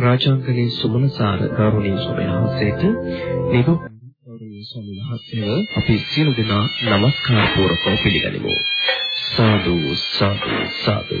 රාජාංගනේ සුමනසාර ගෞරවනීය ස්වාමීන් වහන්සේට නිරුක් ගෞරවනීය ස්වාමීන් වහන්සේව අපි සියලු දෙනා নমස්කාර පූර්වකව පිළිගනිමු. සාදු සාදු සාදු.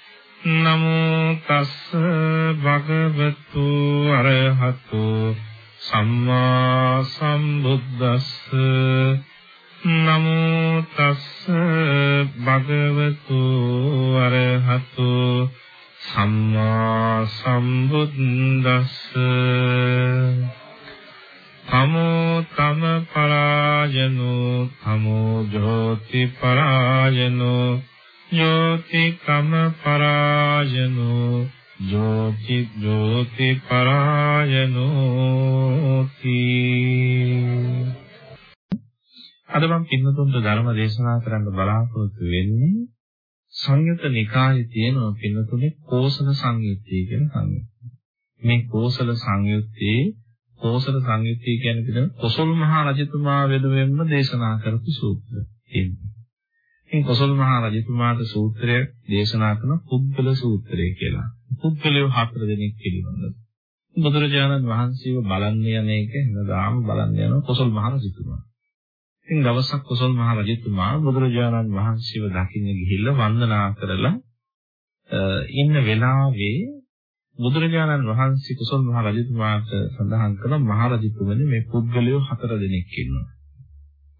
නමෝ තස්ස භගවතු අරහතු සම්මා සම්බුද්දස්ස. නමෝ තස්ස භගවතු අරහතු සම්මා සම්බුද්දස්ස. තමෝ තම පරායනෝ තමෝ ජෝති පරායනෝ ජෝති කම පරායනෝ ජෝති ජෝති පරායනෝ අද මම පින්නතුන්ට ධර්ම දේශනා කරන්න බලාපොරොත්තු වෙන්නේ සංයුත නිකායේ තියෙන පින්නතුනේ කෝසල සංයුත්තේ කියන සංයුත්තය. මේ කෝසල සංයුත්තේ කෝසල සංයුත්තේ කියන්නේ පිළිම කොසල් මහ රජතුමා වෙනුවෙන්ම දේශනා කරපු සූත්‍රය. ඉතින් කොසල් මහ රජතුමාට සූත්‍රය දේශනා කරන පුද්ගල සූත්‍රය කියලා. පුද්ගලයෝ හතර දෙනෙක් පිළිබඳව. බුදුරජාණන් වහන්සේව බලන්න යන එක හැමදාම බලන්න යන කොසල් මහ රජතුමා. ඉතින් දවසක් කොසල් මහ රජතුමා බුදුරජාණන් වහන්සේව දකින්න ගිහිල්ලා වන්දනා කරලා ඉන්න වෙලාවේ බුදුරජාණන් වහන්සේ කුසල් මහ රජතුමාට සඳහන් කළ මහ රජතුමනි මේ පුද්ගලයෝ හතර දෙනෙක් ඉන්නවා.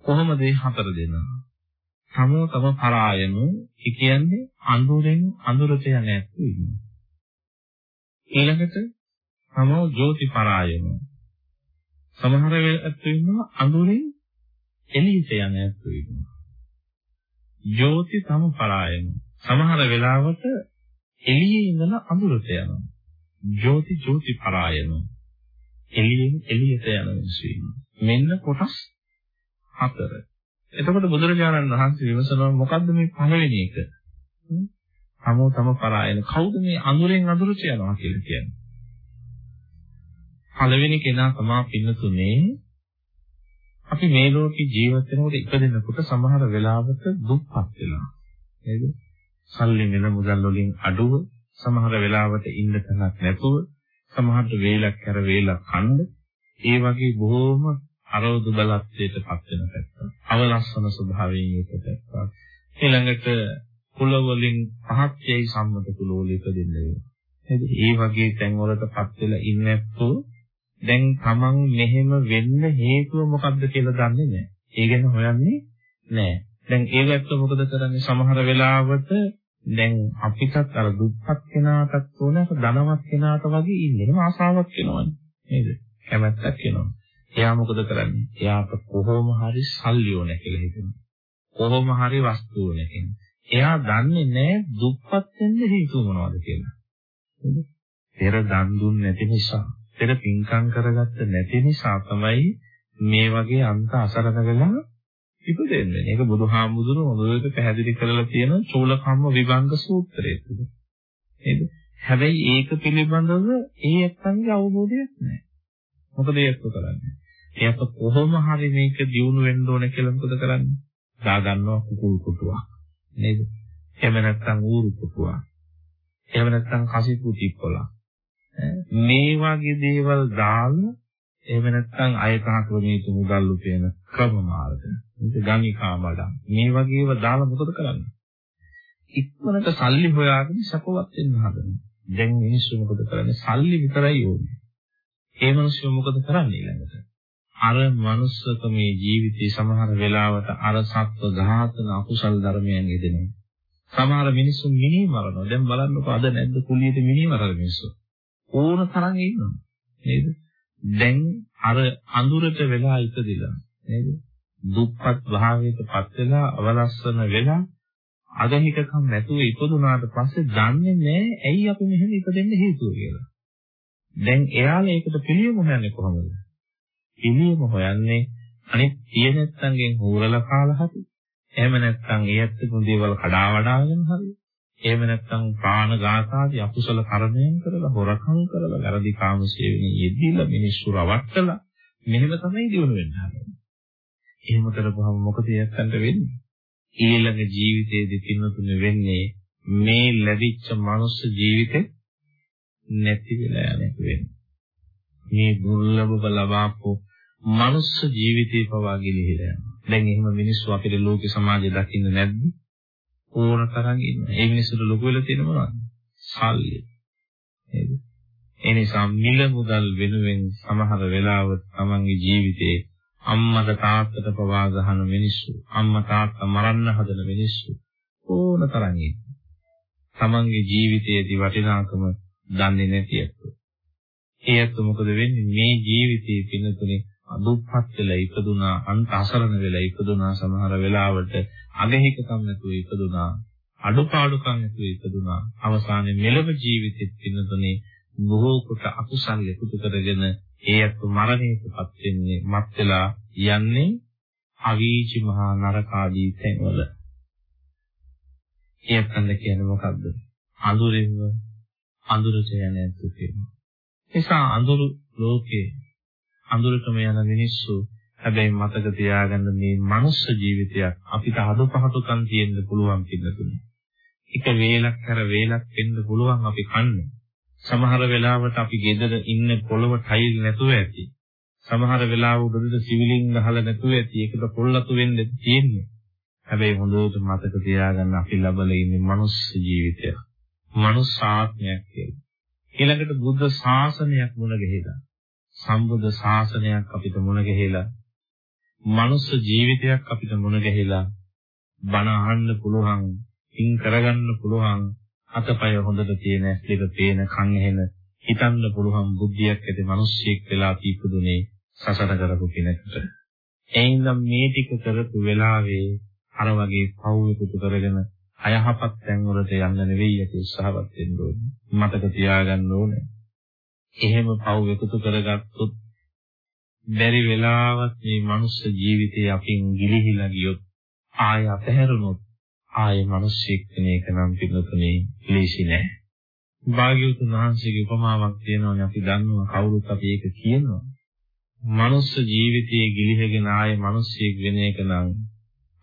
කොහොමද මේ හතර දෙනා? තමෝ තම පරායනෝ කියන්නේ අඳුරෙන් අඳුරට යන ඇත්තෝ ඉන්නවා. ඊළඟට තමෝ ජෝති පරායනෝ සමහර වෙලාවට ඉන්නවා අඳුරෙන් එළියට යන ඇත්තෝ ඉන්නවා. ජෝති තම පරායනෝ සමහර වෙලාවට එළියේ ඉඳලා අඳුරට යනවා. ජෝති ජෝති පරායනෝ එළියෙන් එළියට යන මිනිස්සු ඉන්නවා. මෙන්න කොටස් හතර. එතකොට බුදුරජාණන් වහන්සේ විමසනවා මොකද්ද මේ පළවෙනි එක? තමෝ තම පරායන කවුද මේ අඳුරෙන් අඳුරට යනවා කියලා කියන්නේ? පළවෙනි කෙනා තමා පින්නතුනේ අපි මේ ලෝකේ ජීවත් වෙනකොට ඉපදෙනකොට සමහර වෙලාවට දුක්පත් වෙනවා. නේද? සල්ලි මිල මුදල් වලින් අඩුව සමහර වෙලාවට ඉන්න තැනක් නැතුව සමහරට වේලක් කර වේලක් කන්න ඒ වගේ බොහොම අරෝධ බලත්වයට පත් වෙන පැත්ත. අවලස්සන ස්වභාවයෙන් ඒක පැත්තක්. ඊළඟට කුල වලින් පහත් යයි සම්මත කුල වල ඉපදෙන්න වෙනවා. නේද? ඒ වගේ තැන් වලට පත් වෙලා ඉන්නේ නැත්නම් දැන් Taman මෙහෙම වෙන්න හේතුව මොකක්ද කියලා දන්නේ නැහැ. ඒ ගැන හොයන්නේ නැහැ. දැන් ඒ ගැත්ත මොකද කරන්නේ සමහර වෙලාවට දැන් අපිටත් අර දුප්පත් කෙනාටත් ඕන ධනවත් කෙනාට වගේ ඉන්නේ. එහෙම ආසාවක් එනවනේ. නේද? කැමැත්තක් එනවා. එයා මොකද කරන්නේ? එයාට කොහොම හරි සල්ලි ඕන කියලා හිතනවා. කොහොම හරි වස්තු ඕන කියලා. එයා දන්නේ නැහැ දුප්පත් වෙන්න හේතුව මොනවද කියලා. නේද? පෙර දන් දුන්නේ නැති නිසා, පෙර පින්කම් කරගත්ත නැති නිසා තමයි මේ වගේ අන්ත අසරණ වෙලා ඉපදෙන්නේ. ඒක බුදුහාමුදුරුවෝ හොඳට පැහැදිලි කරලා තියෙන චූලකම්ම විභංග සූත්‍රයේ තුල. නේද? හැබැයි ඒක පිළිබඳව ඒ එක්කන්ගේ අවබෝධයක් නැහැ. මොකද ඒක කරන්නේ? එයාට කොහොම හරි මේක දියුණු වෙන්න ඕන කියලා මොකද කරන්නේ? දා ගන්නවා කුකුල් කුටුවක්. නේද? එහෙම නැත්නම් ඌරු කුටුවක්. එහෙම නැත්නම් කසිපු තිප්පලක්. මේ වගේ දේවල් දාලා එහෙම නැත්නම් අයකහ ක්‍රමයේ මුදල් උපයන ක්‍රම මාර්ග. මේක ගණිකා බඩම්. මේ වගේව දාලා මොකද කරන්නේ? ඉක්මනට සල්ලි හොයාගෙන සපවත් වෙන්න හදනවා. දැන් මිනිස්සු මොකද කරන්නේ? සල්ලි විතරයි ඕනේ. ඒ මිනිස්සු මොකද කරන්නේ ඊළඟට? අර මනුස්සකමේ ජීවිතේ සමහර වෙලාවට අර සත්ව ඝාතන අකුසල් ධර්මයන් යෙදෙනවා. සමහර මිනිස්සු මිනි මරනවා. දැන් බලන්නකෝ අද නැද්ද කුලියට මිනි මරන මිනිස්සු. ඕන තරම් ඉන්නවා. නේද? දැන් අර අඳුරට වෙලා ඉපදිලා නේද? දුප්පත් භාවයකටපත් වෙලා අවලස්සන වෙලා අගහිකකම් නැතුව ඉපදුනාට පස්සේ දන්නේ නැහැ ඇයි අපි මෙහෙම ඉපදෙන්න හේතුව කියලා. දැන් එයාලා ඒකට පිළියම හොයන්නේ කොහොමද? පිළියම හොයන්නේ අනිත් තියෙනත්තන්ගෙන් හූරලා කාලා හරි. එහෙම නැත්නම් ඒ ඇත්තකම දේවල් කඩා වඩාගෙන හරි. එහෙම නැත්නම් ප්‍රාණඝාතාදී අකුසල කර්මයන් කරලා හොරකම් කරලා වැරදි කාම සේවනයේ යෙදিলা මිනිස්සු රවට්ටලා මෙහෙම තමයි දිනු වෙන්නේ. එහෙම කරපුවම මොකද යත්තන්ට වෙන්නේ? ඊළඟ ජීවිතයේදී පින්නතුනේ වෙන්නේ මේ ලැබිච්ච මනුස්ස ජීවිතේ නැති වෙලා යන එක වෙන්නේ. මේ දුර්ලභව ලබාපු මනුස්ස ජීවිතේ පවා ගිලිහිලා යනවා. දැන් එහෙම මිනිස්සු අපේ ලෝක සමාජය දකින්න නැද්ද? ඕන තරම් ඉන්නවා. ඒ මිනිස්සුන්ට ලොකු වෙලා තියෙන මොනවද? සල්ලි. නේද? ඒ නිසා මිල මුදල් වෙනුවෙන් සමහර වෙලාවට තමන්ගේ ජීවිතේ අම්මට තාත්තට පවා ගහන මිනිස්සු, අම්මා තාත්තා මරන්න හදන මිනිස්සු ඕන තරම් ඉන්නවා. තමන්ගේ ජීවිතයේදී වටිනාකම දන්නේ නැති අයත්. ඒ අයත් මොකද වෙන්නේ? මේ ජීවිතයේ පින්නතුනේ අදුප්පත් වෙලා ඉපදුනා, අන්ත අසරණ වෙලා ඉපදුනා සමහර වෙලාවට අගහිකකම් නැතුව ඉපදුනා, අඩුපාඩුකම් නැතුව ඉපදුනා. අවසානයේ මෙලව ජීවිතෙත් පින්නතුනේ බොහෝ කොට අකුසල් එකතු කරගෙන ඒ අත් මරණයටපත් වෙන්නේ මත් වෙලා යන්නේ අවීචි මහා නරක ආදී තැන්වල. ඒකෙන්ද කියන්නේ මොකද්ද? අඳුරින්ම අඳුරට යන කියනවා. නිසා අඳුරු ලෝකේ අඳුරටම යන මිනිස්සු හැබැයි මතක තියාගන්න මේ මනුස්ස ජීවිතයක් අපිට අදපහතුකම් තියෙන්න පුළුවන් පින්නතුනේ. එක වේලක් කර වේලක් වෙන්න පුළුවන් අපි කන්නේ. සමහර වෙලාවට අපි ගෙදර ඉන්න පොළව ටයිල් නැතුව ඇති. සමහර වෙලාවට උඩට සිවිලින් ගහලා නැතුව ඇති. ඒකට පොල්ලතු වෙන්න තියෙන්නේ. හැබැයි හොඳට මතක තියාගන්න අපි ලබලා ඉන්නේ මනුස්ස ජීවිතයක්. මනුස්ස ආත්මයක් කියලා. ඊළඟට බුද්ධ ශාසනයක් මුණ ගැහිලා. සම්බුද්ධ ශාසනයක් අපිට මුණ ගැහිලා. මනුස්ස ජීවිතයක් අපිට මුණ ගැහිලා. බණ අහන්න පුළුවන්, ඉන් කරගන්න පුළුවන්, අතපය හොඳට තියෙන, ඇස්ලික පේන, කන් ඇහෙන, හිතන්න පුළුවන් බුද්ධියක් ඇති මිනිස්සෙක් වෙලා තීපදුනේ සසර කරපු කෙනෙකුට. එයින්ද මේ ටික කරපු වෙලාවේ අර වගේ පව් එකතු කරගෙන අයහපත් තැන් වලට යන්න නෙවෙයි අපි උත්සාහවත් වෙන්න ඕනේ. මතක තියාගන්න ඕනේ. එහෙම පව් එකතු කරගත්තොත් බැරි වෙලාවත් මේ මනුස්ස ජීවිතේ අපින් ගිලිහිලා ගියොත් ආය අපහැරුණොත් ආයේ මිනිස්සෙක් වෙන එක නම් පිළිතුනේ ලේසි නෑ. භාග්‍යවතුන් වහන්සේගේ උපමාවක් තියෙනවානේ අපි දන්නවා කවුරුත් අපි ඒක කියනවා. මනුස්ස ජීවිතයේ ගිලිහගෙන ආයේ මිනිස්සෙක් වෙන එක නම්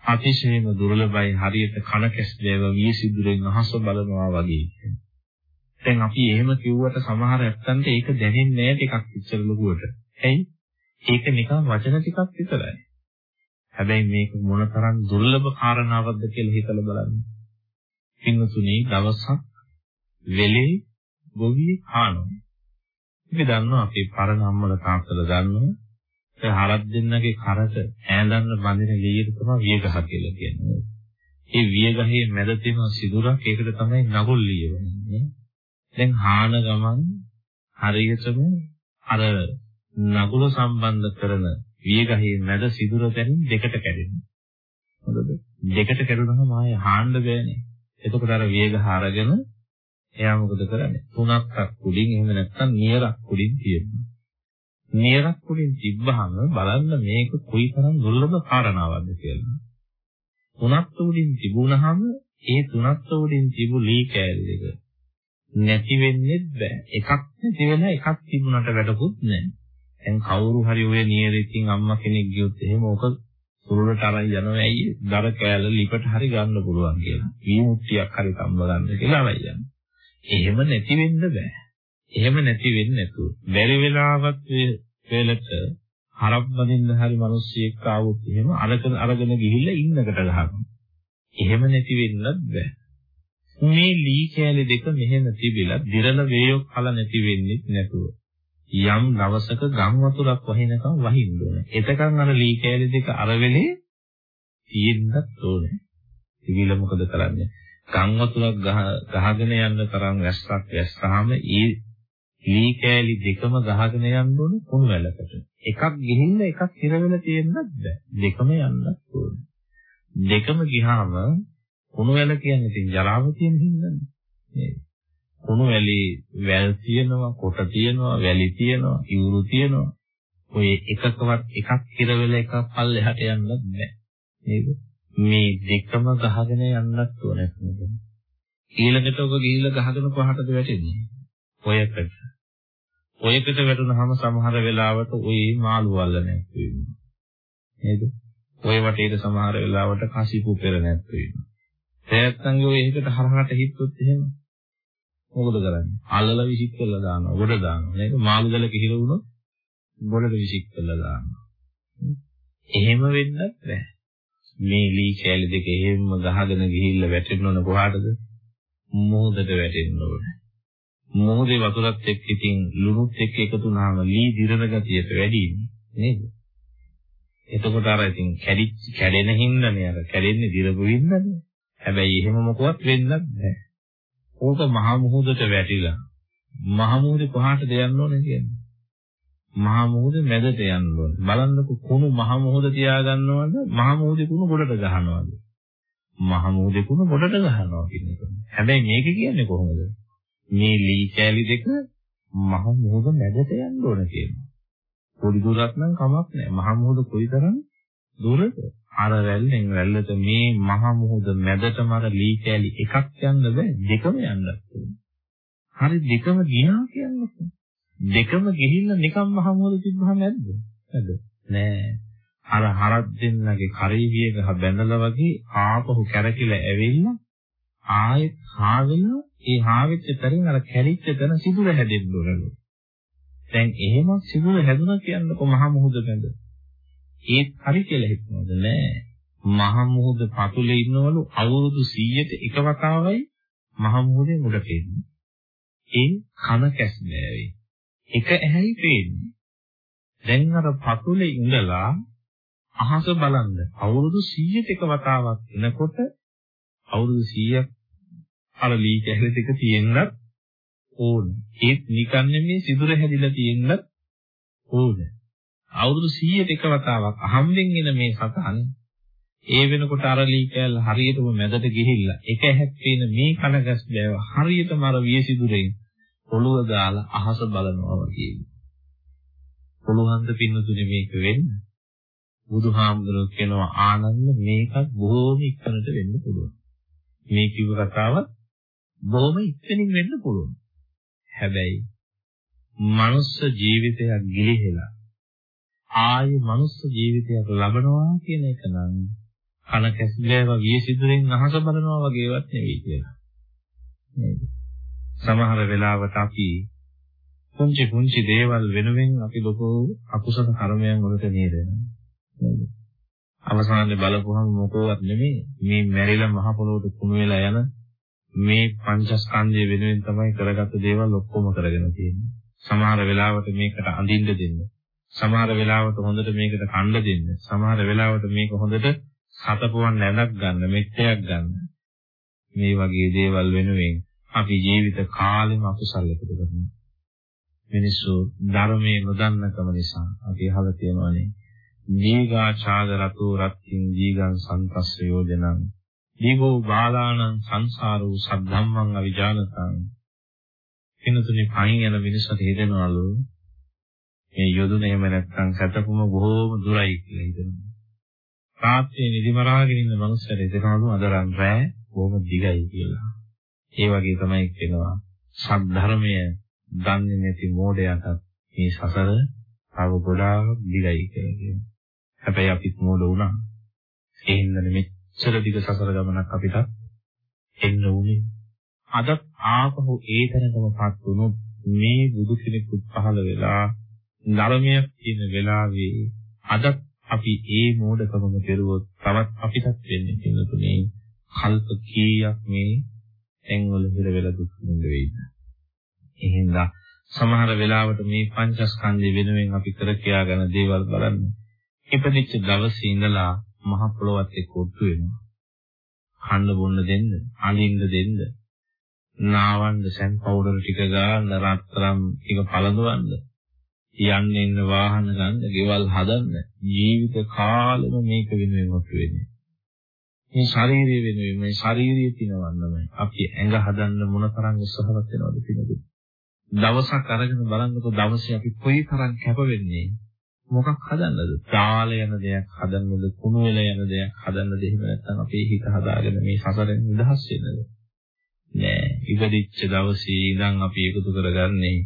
අතිශයම දුර්ලභයි හරියට කන කැස් දේව වී සිදුරෙන් අහස බලනවා වගේ. දැන් අපි එහෙම කිව්වට සමහර ඇත්තන්ට ඒක දැනෙන්නේ නැහැ ටිකක් ඉස්සර ලොකුවට. ඇයි? ඒක නිකන් වචන ටිකක් විතරයි. හැබැයි මේක මොනතරම් දුර්ලභ කාරණාවක්ද කියලා හිතලා බලන්න. පින්වතුනි දවසක් වෙලේ ගොවිය කානවා. අපි දන්නවා අපේ පරණ අම්මලා තාත්තලා දන්නවා ඒ හරක් දෙන්නගේ කරට ඈඳන්න බඳින ලියට තමයි වියගහ කියලා කියන්නේ. ඒ වියගහේ මැද තියෙන සිදුරක් ඒකට තමයි නගුල් ලියවන්නේ. දැන් හාන ගමන් හරියටම අර නගුල සම්බන්ධ කරන වියගහේ මැද සිදුර තැනින් දෙකට කැඩෙනවා. හොඳද? දෙකට කැඩුනහම ආය හාන්න බෑනේ. එතකොට අර වියගහ අරගෙන එයා මොකද කරන්නේ? තුනක් කුඩින් එහෙම නැත්නම් නියරක් කුඩින් තියෙනවා. නියරක් කුඩින් තිබ්බහම බලන්න මේක කොයිතරම් දුර්ලභ කාරණාවක්ද කියලා. තුනක් උඩින් තිබුණහම ඒ තුනක් උඩින් තිබු ලී කෑලි දෙක නැති වෙන්නේ බෑ. එකක් නැති වෙලා එකක් තිබුණට වැඩකුත් නැහැ. දැන් කවුරු හරි ඔය නියරකින් අම්මා කෙනෙක් ගියොත් එහෙම ඔක සුළුලට අරන් යනවා ඇයි දර කෑල්ල ලිපට හරි ගන්න පුළුවන් කියලා. වීමුට්ටියක් හරි තම්බ ගන්න කියලා අරන් යනවා. එහෙම නැති වෙන්න බෑ. එහෙම නැති වෙන්නේ නැතුව. බැරි වෙලාවත් වේලට හරක් බඳින්න හරි මිනිස්සෙක් ආවොත් එහෙම අරගෙන අරගෙන ගිහිල්ලා ඉන්නකට ගහනවා. එහෙම නැති වෙන්නත් බෑ. මේ ලී කෑලි දෙක මෙහෙම තිබිලා දිරල වේයොක් කල නැති වෙන්නේ නැතුව යම් දවසක ගම් වතුරක් වහිනකම් වහින්න ඕනේ. එතකන් අර ලී කෑලි දෙක අර වෙලේ තියෙන්නත් ඕනේ. තිබිලා මොකද කරන්නේ? ගම් වතුරක් ගහගෙන යන්න තරම් වැස්සක් වැස්සාම ඒ ලී කෑලි දෙකම ගහගෙන යන්න ඕනේ කුණු වැලකට. එකක් ගිහින් එකක් හිර වෙලා තියෙන්නත් බෑ. දෙකම යන්නත් ඕනේ. දෙකම ගියාම කුණු වැල කියන්නේ ඉතින් ජලාව තියෙන හින්දානේ. නේද? කුණු වැලි වැල් තියෙනවා, කොට තියෙනවා, වැලි තියෙනවා, ඉවුරු තියෙනවා. ඔය එකකවත් එකක් හිර වෙලා එකක් පල්ලෙහාට යන්නත් බෑ. නේද? මේ දෙකම ගහගෙන යන්නත් ඕනේ නේද? ඊළඟට ඔබ ගිහිල්ලා ගහගෙන කොහටද වැටෙන්නේ? ඔයකට. ඔයකට වැටුනහම සමහර වෙලාවට ඔය මාළු වල්ල නැති වෙනවා. නේද? ඔය වටේට සමහර වෙලාවට කසිපු පෙර නැති වෙනවා. නැත්තම් ඔය එකට හරහට හිටුත් එහෙම මොකද කරන්නේ? අල්ලලා විසික් කරලා දානවා, ගොඩ දානවා. නේද? මාළු ගල කිහිල වුණොත් ගොඩට විසික් කරලා දානවා. එහෙම වෙන්නත් බෑ. මේ ලී කැලි දෙක එහෙම ගහගෙන ගිහිල්ලා වැටෙන්න ඕන කොහාටද? මොහොතට වැටෙන්න ඕනේ. මොහොතේ වතුරත් එක්ක ඉතින් ලුණුත් එක්ක එකතු වුණාම ලී දිරන ගතියට වැඩි නේද? එතකොට අර ඉතින් කැඩිච්ච කැඩෙන හින්දානේ අර කැඩෙන්නේ දිරපු හින්දානේ. හැබැයි එහෙම මොකවත් වෙන්නත් බෑ. ඕක මහා මුහුදට වැටිලා මහා මුහුදේ කොහාටද යන්න ඕනේ කියන්නේ? මහා මුහුදේ මැදට යන්න ඕනේ. බලන්නකො කුණු මහා මුහුද තියාගන්නවද? මහා මුහුදේ කුණු ගොඩට ගහනවද? මහා මුහුදේ කුණු ගොඩට ගහනවා කියන්නේ. හැබැයි මේක කියන්නේ කොහොමද? මේ ලී කෑලි දෙක මහා මුහුද මැදට යන්න ඕන කියනවා. පොඩි දුරක් නම් කමක් නැහැ. මහා මුහුද කොයිතරම් දුරද? අර රැල්ලෙන් රැල්ලට මේ මහා මුහුද මැදටම අර ලී කෑලි එකක් යන්න බෑ. දෙකම යන්නත් හරි දෙකම ගියා කියන්නේ. දෙකම ගිහිල්ලා නිකම් මහා මුහුද තිබ්බහම නැද්ද? නැද්ද? නෑ. අර හරක් දෙන්නගේ කරේවිය ගහ බැඳලා වගේ ආපහු කැරකිලා ඇවිල්ලා ආයෙත් හාවෙලා ඒ හාවෙච්ච තරින් අර කැලිච්ච තැන සිදුර හැදෙන්න ඕනලු. දැන් එහෙම සිදුර හැදුණා කියන්නකො මහා මුහුද බඳ. ඒත් හරි කියලා හිතනවද නෑ. මහා මුහුද පතුලේ ඉන්නවලු අවුරුදු 100ට එක වතාවයි මහා මුහුදේ මුඩට එන්නේ. ඒ කන කැස් නෑවේ. එක ඇහැයි පේන්නේ. දැන් අර පතුලේ ඉඳලා අහස බලන්න අවුරුදු 100ට එක වතාවක් එනකොට අවුරුදු 100ක් අර ලී කැහල දෙක තියෙන්නත් ඕන. ඒත් නිකන් නෙමෙයි සිදුර හැදිලා තියෙන්නත් ඕන. අවුරුදු 100ට එක වතාවක් අහම්බෙන් එන මේ සතන් ඒ වෙනකොට අර ලී කැල හරියටම මැදට ගිහිල්ලා එක හැක් පේන මේ කනගස් බෑව හරියටම අර විය සිදුරෙන් ඔළුව දාලා අහස බලනවා වගේ. පුළුවන් ද පින්නතුනේ මේක වෙන්න? බුදුහාමුදුරුවෝ කියනවා ආනන්ද මේකත් බොහෝම ඉක්මනට වෙන්න පුළුවන්. මේ කිව්ව කතාව බොහොම ඉක්මනින් වෙන්න පුළුවන්. හැබැයි මනුස්ස ජීවිතයක් ගිලිහෙලා ආයේ මනුස්ස ජීවිතයක් ලබනවා කියන එක නම් කන කැස්බෑව විය සිදුරෙන් අහස බලනවා වගේවත් නෙවෙයි කියලා. නේද? සමහර වෙලාවට අපි පුංචි පුංචි දේවල් වෙනුවෙන් අපි ලොකු අකුසල කර්මයන් වලට නේදෙනවා. නේද? අවසානයේ බලපුවම මොකවත් නෙමෙයි මේ මැරිලා මහ පොළොවට කුණු වෙලා යන මේ පංචස්කන්ධය වෙනුවෙන් තමයි කරගත්ත දේවල් ඔක්කොම කරගෙන තියෙන්නේ. සමහර වෙලාවට මේකට අඳින්න දෙන්න. සමහර වෙලාවට හොඳට මේකට කන්න දෙන්න. සමහර වෙලාවට මේක හොඳට සතපුවන් නැලක් ගන්න, මෙච්චයක් ගන්න. මේ වගේ දේවල් වෙනුවෙන් අපි ජීවිත කාලෙම අකුසල් එකතු කරනවා. මිනිස්සු ධර්මයේ නොදන්නකම නිසා අපි අහලා තියෙනවානේ දීඝාචාද රතෝ රත්ත්‍ින් දීගං සන්තස්ස යෝජනං දීඝෝ බාලාණං සංසාරෝ සද්ධම්මං අවිජානතං කිනුතුනි පයින් යන මිනිස්සුන්ට හිතෙනවලු මේ යොදුන එහෙම නැත්නම් සැතපුම බොහෝම දුරයි කියලා හිතනවා. රාත්‍රියේ නිදිමරාගෙන ඉන්න මනුස්සයර හිතනවලු අදරන් රෑ බොහොම දිගයි කියලා. ඒ වගේ තමයි කියනවා සද්ධර්මය දන්නේ නැති මෝඩයාට මේ සසර තව ගොඩාක් දිගයි කියලා කියනවා. හැබැයි අපිත් මෝඩ වුණා. ඒ හින්දානේ මෙච්චර දිග සසර ගමනක් අපිට එන්න උනේ. අද ආපහු ඒ තැනකමපත් වුණොත් මේ බුදු කෙනෙකුත් පහළ වෙලා ධර්මයක් කියන වෙලාවේ අද අපි ඒ මෝඩකමම කෙරුවොත් තවත් අපිටත් වෙන්නේ කියන තුනේ කල්ප කීයක් මේ තැන්වල හිර වෙලා දුක් විඳ වෙයිද? එහෙනම් සමහර වෙලාවට මේ පංචස්කන්ධය වෙනුවෙන් අපි කර කියාගෙන දේවල් බලන්න. ඉපදිච්ච දවසේ ඉඳලා මහ පොළොවත් එක්ක ඔට්ටු වෙනවා. කන්න බොන්න දෙන්න, අඳින්න දෙන්න, නාවන්න සැන් පවුඩර් ටික ගන්න, රත්තරම් ටික පළඳවන්න, යන්න එන්න වාහන ගන්න, ගෙවල් හදන්න, ජීවිත කාලෙම මේක වෙනුවෙන් ඔට්ටු වෙන්නේ. මේ ශරීරය වෙනුවෙන් මේ ශාරීරිය තිනවන්නමයි අපි ඇඟ හදන්න මොනතරම් උත්සාහවත් වෙනවද පිනදුත් දවසක් අරගෙන බලන්නකො දවසේ අපි කොයි තරම් කැප වෙන්නේ මොකක් හදන්නද? තාල යන දෙයක් හදන්නද? කුණු වෙල යන දෙයක් හදන්නද? එහෙම නැත්නම් අපේ හිත හදාගෙන මේ සසරෙන් නිදහස් වෙන්නද? නෑ. ඉපදිච්ච දවසේ ඉඳන් අපි එකතු කරගන්නේ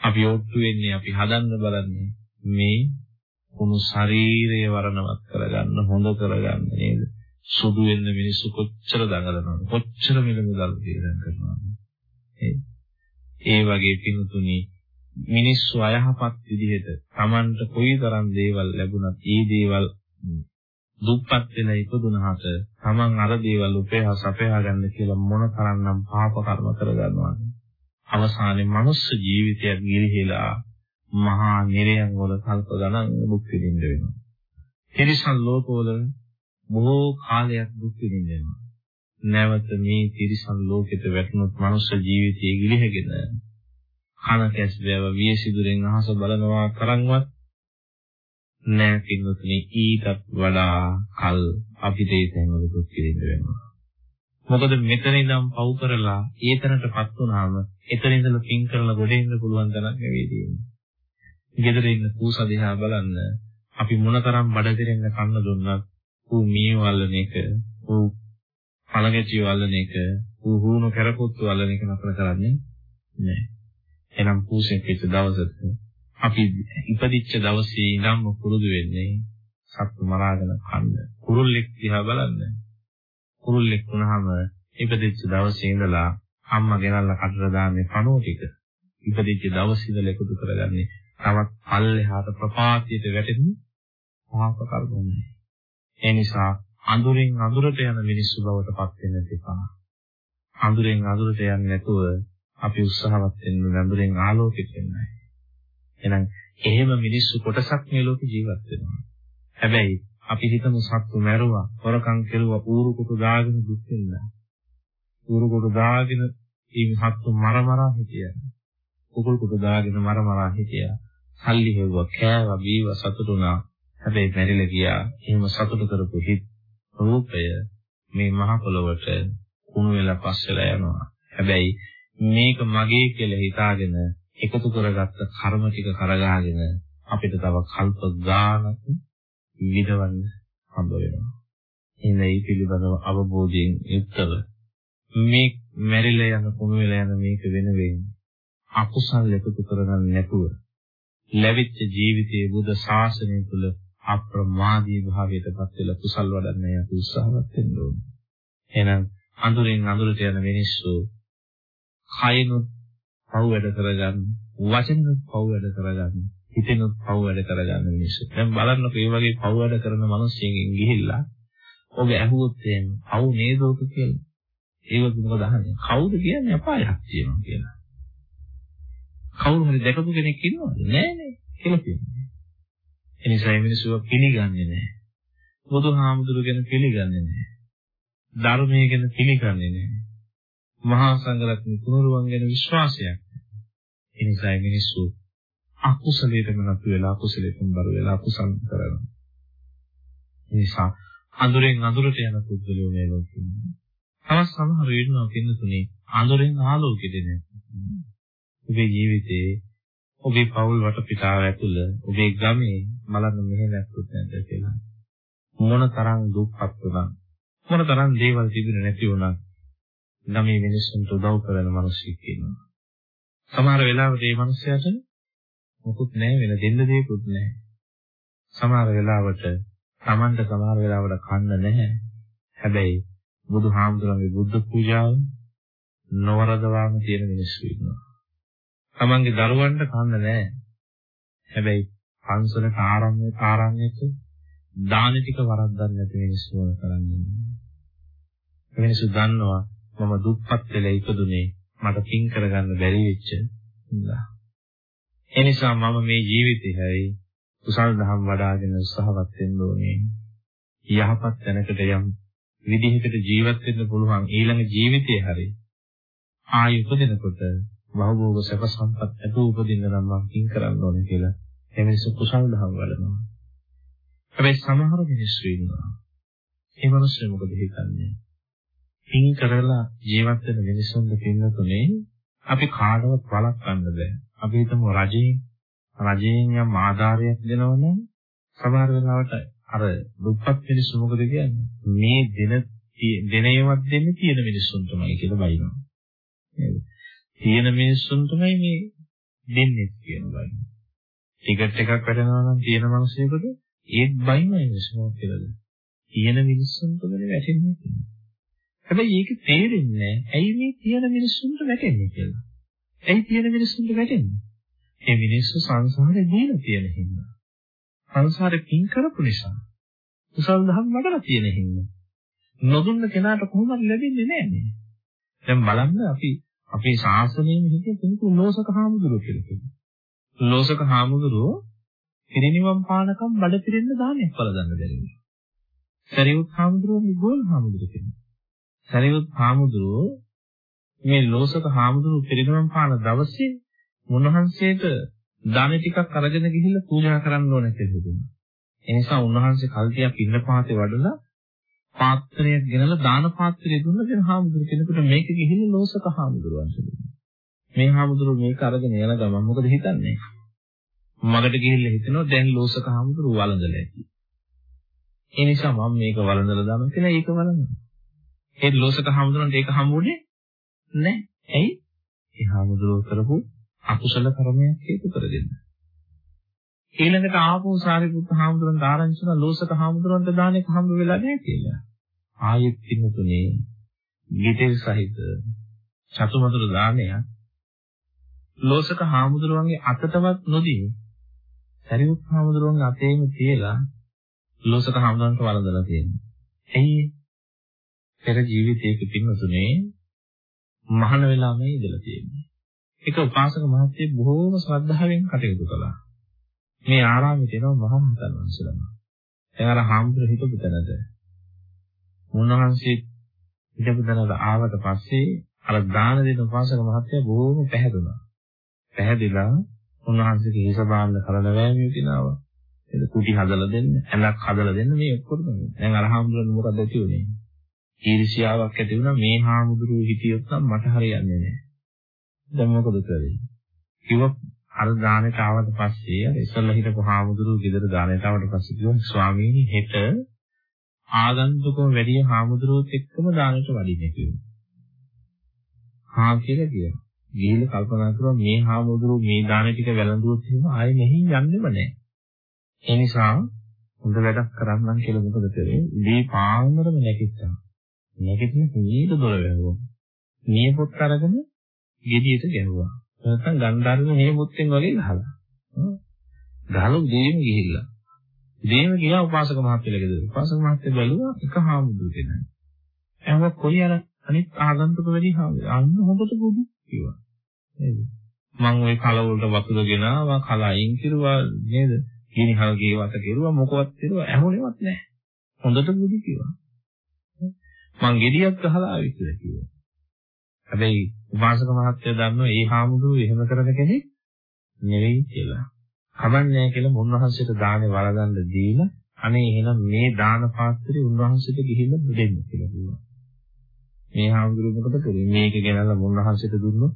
අපි ඔට්ටු වෙන්නේ අපි හදන්න බලන්නේ මේ කුණු ශරීරය වරණවත් කරගන්න හොඳ කරගන්න නේද? සුදු වෙන්න මිනිස්සු කොච්චර දඟලනවද? කොච්චර මිලමුදල් දීලා කරනවද? ඒ වගේ පින්තුණි මිනිස්සු අයහපත් විදිහට Tamanට කොයිතරම් දේවල් ලැබුණත් ඒ දේවල් දුප්පත් වෙලා ඉපදුනහට Taman අර දේවල් උපේහස අපේහා ගන්න කියලා මොන තරම්නම් පාප කර්ම කරගන්නවද අවසානයේ මනුස්ස ජීවිතයක් ගිලිහිලා මහා නිරයන් වල කල්ප ගණන් දුක් විඳින්න වෙනවා. තිරිසන් ලෝකවල බොහෝ කාලයක් දුක් විඳිනවා. නැවත මේ තිරිසන් ලෝකෙට වැටුණොත් මනුස්ස ජීවිතය ගිලිහගෙන කන කැස් බෑව වියසිදුරෙන් අහස බලනවා තරම්වත් නෑ පින්වතුනි ඊටත් වඩා කල් අපිට ඒ තැන්වල දුක් විඳින්න වෙනවා. මොකද මෙතන ඉඳන් පව් කරලා ඒතනටපත් වුණාම එතන ඉඳලා පින් කරලා ගොඩ එන්න පුළුවන් තරම් නෙවෙයි තියෙන්නේ. ගෙදර ඉන්න කූස දිහා බලන්න අපි මොනතරම් බඩ දෙරෙන්න කන්න දුන්නත් ඌ මී වල්ලන එක ඌ පළගැටි වල්ලන එක ඌ හුණු කරපොත්තු වල්ලන එක නතර කරන්නේ නැහැ. එනම් කූසෙන් පිට දවසක අපි ඉපදිච්ච දවසේ ඉඳන්ම පුරුදු වෙන්නේ සත්තු මරාගෙන කන්න. කුරුල්ලෙක් දිහා බලන්න. කුරුල්ලෙක් වුණාම ඉපදිච්ච දවසේ ඉඳලා අම්මා ගෙනල්ලා කටට දාන්නේ පණුව ටික. ඉපදිච්ච දවසේ ඉඳලා එකතු කරගන්නේ තවත් පල්ලෙහාට ප්‍රපාතයට වැටෙන පාප කර්මයි. ඒ නිසා අඳුරෙන් අඳුරට යන මිනිස්සු බවට පත් වෙන්න දෙපා. අඳුරෙන් අඳුරට යන්නේ නැතුව අපි උත්සාහවත් වෙන්න අඳුරෙන් ආලෝකයට එන්නයි. එහෙනම් එහෙම මිනිස්සු කොටසක් මේ ලෝකේ ජීවත් වෙනවා. හැබැයි අපි හිතමු සත්තු මැරුවා, හොරකම් කෙරුවා, ඌරු කුතු දාගෙන දුක් වෙනවා. ඌරු කුතු දාගෙන මේ සත්තු මර මරා හිටියා. කුකුල් කුතු දාගෙන මර මරා හිටියා. සල්ලි හෙව්වා, කෑවා, බීවා, සතුටුනා. හැබැයි මැරිලා ගියා. එහෙම සතුටු කරපු හිත් රූපය මේ මහ පොළොවට කුණු වෙලා පස් වෙලා යනවා. හැබැයි මේක මගේ කියලා හිතාගෙන එකතු කරගත්ත කර්ම ටික කරගාගෙන අපිට තව කල්ප ගානක් විඳවන්න හම්බ වෙනවා. එහෙනම් මේ පිළිබඳව අවබෝධයෙන් යුක්තව මේ මැරිලා යන කුණු වෙලා යන මේක වෙන වෙන්නේ අකුසල් එකතු කරගන්න නැතුව ලැබිච්ච ජීවිතයේ බුද්ධ ශාසනය තුළ අප්‍රමාදී භාවයටපත් වෙලා කුසල් වඩන්න යතු උත්සාහවත් වෙන්න ඕනේ. එහෙනම් අඳුරෙන් අඳුරට යන මිනිස්සු කයනොත් පව් වැඩ කරගන්න, වචනෙත් පව් වැඩ කරගන්න, හිතෙනොත් පව් වැඩ කරගන්න මිනිස්සු. දැන් බලන්නකෝ මේ වගේ පව් වැඩ කරන මිනිස්සුන්ගෙන් ගිහිල්ලා ඔබ ඇහුවොත් එහෙම පව් නේද ඔක කියලා. ඒක මොකද අහන්නේ? කවුද කියන්නේ අපායක් තියෙනවා කියලා. කවුරු හරි දැකපු කෙනෙක් ඉන්නවද? නෑ නේ කියලා කියනවා. එනිසා මේ මිනිස්සු පිළිගන්නේ නෑ. බුදුහාමුදුරු ගැන පිළිගන්නේ නෑ. ධර්මය ගැන පිළිගන්නේ නෑ. මහා සංඝරත්න තුනුරුවන් ගැන විශ්වාසයක්. එනිසා මේ මිනිස්සු අකුසලයටම නතු වෙලා අකුසලයටම බර වෙලා අකුසල් කරනවා. එනිසා අඳුරෙන් අඳුරට යන පුද්ගලයෝ මේ ලෝකෙ ඉන්නවා. තවත් සමහර වෙනවා කින්නතුනේ අඳුරෙන් ආලෝකෙට නෑ. ඔබේ ජීවිතේ ඔබේ පවුල් වටපිටාව ඇතුළ ඔබේ ගමේ මලන්න මෙහෙ නැත්තුත් නැද්ද කියලා. මොන තරම් දුක්පත් වුණා මොන තරම් දේවල් තිබුණේ නැති වුණා ගමේ මිනිස්සුන්ට උදව් කරන මිනිස්සෙක් ඉන්නවා. සමහර වෙලාවට මේ මිනිස්යාට මොකුත් නැහැ වෙන දෙන්න දෙයක්වත් නැහැ. සමහර වෙලාවට Tamanta සමහර වෙලාවට කන්න නැහැ. හැබැයි බුදුහාමුදුරන්ගේ බුද්ධ පූජාව නොවරදවාම තියෙන මිනිස්සු ඉන්නවා. තමන්ගේ දරුවන්ට කන්න නැහැ. හැබැයි පන්සලට ආරම්භය ආරම්භයට දාන ටික වරද්දන්න නැති මිනිස්සු වල කරන්නේ. මිනිස්සු දන්නවා මම දුප්පත් වෙලා ඉපදුනේ මට පින් කරගන්න බැරි වෙච්ච නිසා. ඒ නිසා මම මේ ජීවිතයයි කුසල් දහම් වඩ아가න උත්සාහවත් වෙන්න ඕනේ. යහපත් තැනකට යම් විදිහකට ජීවත් වෙන්න පුළුවන් ඊළඟ ජීවිතේ හැරි ආයෙ උපදිනකොට බහුභෝග සැප සම්පත් ඇතුව උපදින්න නම් මම පින් කරන්න ඕනේ කියලා එමෙන්න කුසල් දහම් වඩනවා. හැබැයි සමහර මිනිස්සු ඉන්නවා. ඒ මිනිස්සු මොකද හිතන්නේ? පින් කරලා ජීවත් වෙන මිනිස්සුන්ට පින්නතුනේ අපි කාටවත් වළක්වන්න බෑ. අපි හිතමු රජයෙන් රජයෙන් යම් ආධාරයක් දෙනවනම් සමහර වෙලාවට අර දුප්පත් මිනිස්සු මොකද කියන්නේ? මේ දෙන දෙනේවත් දෙන්නේ තියෙන මිනිස්සුන්ටමයි කියලා බයිනවා. නේද? තියෙන මිනිස්සුන්ටමයි මේ දෙන්නේ කියන බයිනවා. ටිකට් එකක් වැඩනවා නම් තියෙන මිනිස්සුෙකුට ඒත් බයිනවා මිනිස්සු කියලාද? තියෙන මිනිස්සුන්ටමනේ වැටෙන්නේ. හැබැයි ඒක තේරෙන්නේ නැහැ. ඇයි මේ තියෙන මිනිස්සුන්ට වැටෙන්නේ කියලා. ඇයි තියෙන මිනිස්සුන්ට වැටෙන්නේ? මේ මිනිස්සු සංසාරේ දීලා තියෙන හින්දා. සංසාරේ පින් කරපු නිසා. කුසල් දහම් වඩලා තියෙන හින්දා. නොදුන්න කෙනාට කොහොමද ලැබෙන්නේ නැහැ දැන් බලන්න අපි අපේ ශාසනයේ හිතේ කෙනෙකු ලෝසක හාමුදුරුවෝ කියලා කියනවා. ලෝසක හාමුදුරුවෝ පිරිනිවන් පානකම් බඩ පිරෙන්න දානයක් බලදන්න බැරි. සරියුත් හාමුදුරුවෝ මේ ගෝල් හාමුදුරුවෝ කියනවා. සරියුත් හාමුදුරුවෝ මේ ලෝසක හාමුදුරුවෝ පිරිනමන පාන දවසේ උන්වහන්සේට දාන ටිකක් අරගෙන ගිහිල්ලා පූජා කරන්න ඕන කියලා දුන්නා. ඒ නිසා උන්වහන්සේ කල්තියක් ඉන්න පාතේ වඩලා පාත්‍රයක් ගෙනලා දාන පාත්‍රය දුන්නා කියන හාමුදුරුවෝ කෙනෙකුට මේක ගිහිල්ලා ලෝසක හාමුදුරුවන්ට දුන්නා. මේ හාමුදුරුවෝ මේක අරගෙන යන ගමන් මොකද හිතන්නේ? මගට ගිහිල්ලා හිතනවා දැන් ලෝසක හාමුදුරුවෝ වළඳලා ඇති. ඒ නිසා මම මේක වළඳලා දානවා කියලා ඒක වළඳනවා. ඒ ලෝසක හාමුදුරන්ට ඒක හම්බුනේ නැහැ. ඇයි? ඒ හාමුදුරුවෝ කරපු අකුසල කර්මයක් හේතු කරගෙන. ඊළඟට ආපහු සාරිපුත්ත හාමුදුරන්ට ආරංචි වුණා ලෝසක හාමුදුරන්ට දානෙක හම්බ වෙලා නැහැ කියලා. ආයෙත් පින්තුනේ ගිතෙල් සහිත චතුමතුර දානය ලෝසක හාමුදුරුවන්ගේ අතටවත් නොදී සරියුත් හාමුදුරුවන්ගේ අතේම තියලා ලෝසක හාමුදුරන්ට වළඳලා තියෙනවා. එයි පෙර ජීවිතයක පින්වතුනේ මහාන වෙලාම ඉඳලා තියෙන්නේ. ඒක උපාසක මහත්තයෙක් බොහෝම ශ්‍රද්ධාවෙන් කටයුතු කළා. මේ ආරාමයේ තියෙනවා මහා මහතන් වහන්සේලා. දැන් අර හාමුදුර හිටපු තැනද උන්වහන්සේ හිටපු තැනට ආවට පස්සේ අර දාන දෙන උපාසක මහත්තයා බොහෝම පැහැදුනා. පැහැදිලා උන්වහන්සේගේ හිස බාන්න කරන වෑමිය කියනවා. ඒක කුටි හදලා දෙන්න, ඇඳක් හදලා දෙන්න මේ ඔක්කොම. දැන් අර හාමුදුරන් මොකද ඇති උනේ? ඊර්ෂ්‍යාවක් ඇති වුණා මේ හාමුදුරුවෝ හිටියොත් නම් මට හරියන්නේ නැහැ. දැන් මොකද කරන්නේ? කිව්වා අර දානෙට ආවට පස්සේ අර ඉස්සල්ලා හිටපු හාමුදුරුවෝ ගෙදර දානෙට ආවට පස්සේ කිව්වා ස්වාමීනි හෙට ආගන්තුකව වැඩි හාමුදුරුවෝත් එක්කම දානෙට වඩින්න කිව්වා. හා කියලා කියනවා. ගිහිල්ලා කල්පනා කරුවා මේ හාමුදුරුවෝ මේ දාන ටික වැළඳුවොත් එහෙම ආයෙ මෙහි යන්නෙම නැහැ. ඒ නිසා හොඳ වැඩක් කරන්නම් කියලා මොකද කරේ? දී පාන්දරම නැගිට්ටා. නැගිටින හීන දොර වැහුවා. මේ පොත් අරගෙන ගෙඩියට ගැහුවා. නැත්නම් ගන්ධාරම මේ මුත්තෙන් වගේ ගහලා. ගහලු දෙයින් ගිහිල්ලා. දෙයින් ගියා උපාසක මහත්තයලා ගෙදර. උපාසක මහත්තයා බැලුවා එක හාමුදුරු කෙනෙක්. එහෙනම් කොයි අර අනිත් ආගන්තුක වැඩි හාමුදුරු. අන්න හොඳට බුදු කිව්වා. නේද? මම ওই කල වලට වතුර ගෙනාවා, කල අයින් කිරුවා නේද? ගිනිහල් ගේ වත කෙරුවා මොකවත් කෙරුවා ඇහුණේවත් නැහැ. හොඳට බුදු කිව්වා. මං ගෙඩියක් ගහලා ආවි කියලා කිව්වා. හැබැයි උපාසක මහත්තයා දන්නවා ඒ හාමුදුරුවෝ එහෙම කරන කෙනෙක් නෙවෙයි කියලා. කමන්නේ කියලා මුන්නහන්සේට දානේ වළඳන්න දීලා අනේ එහෙනම් මේ දාන පාත්‍රය උන්වහන්සේට ගිහිල්ලා දෙන්න කියලා කිව්වා. මේ හාමුදුරුවෝ මොකද කරේ? මේක ගෙනල්ලා මුන්නහන්සේට දුන්නොත්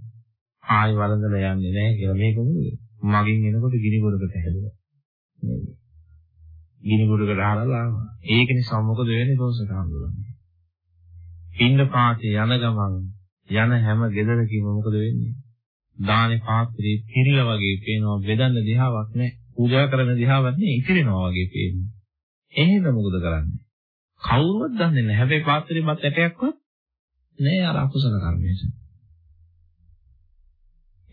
ආයෙ වළඳලා යන්නේ නැහැ කියලා මේක මොකද? මගෙන් එනකොට ගිනි ගොඩකට හැදුවා. නේද? ගිනි ගොඩකට හරලා ඒක නිසා මොකද වෙන්නේ දෝෂක හාමුදුරුවෝ? පින්න පාතේ යන ගමන් යන හැම ගෙදරකම මොකද වෙන්නේ? දානේ පාත්‍රේ පිරිල වගේ පේනවා බෙදන්න දිහාවක් නැහැ. පූජා කරන දිහාවක් නැහැ ඉතිරෙනවා වගේ පේනවා. එහෙනම් මොකද කරන්නේ? කවුරුවත් දන්නේ නැහැ. හැබැයි පාත්‍රේ මත් ඇටයක්වත් නෑ අර අකුසල කර්මයේ.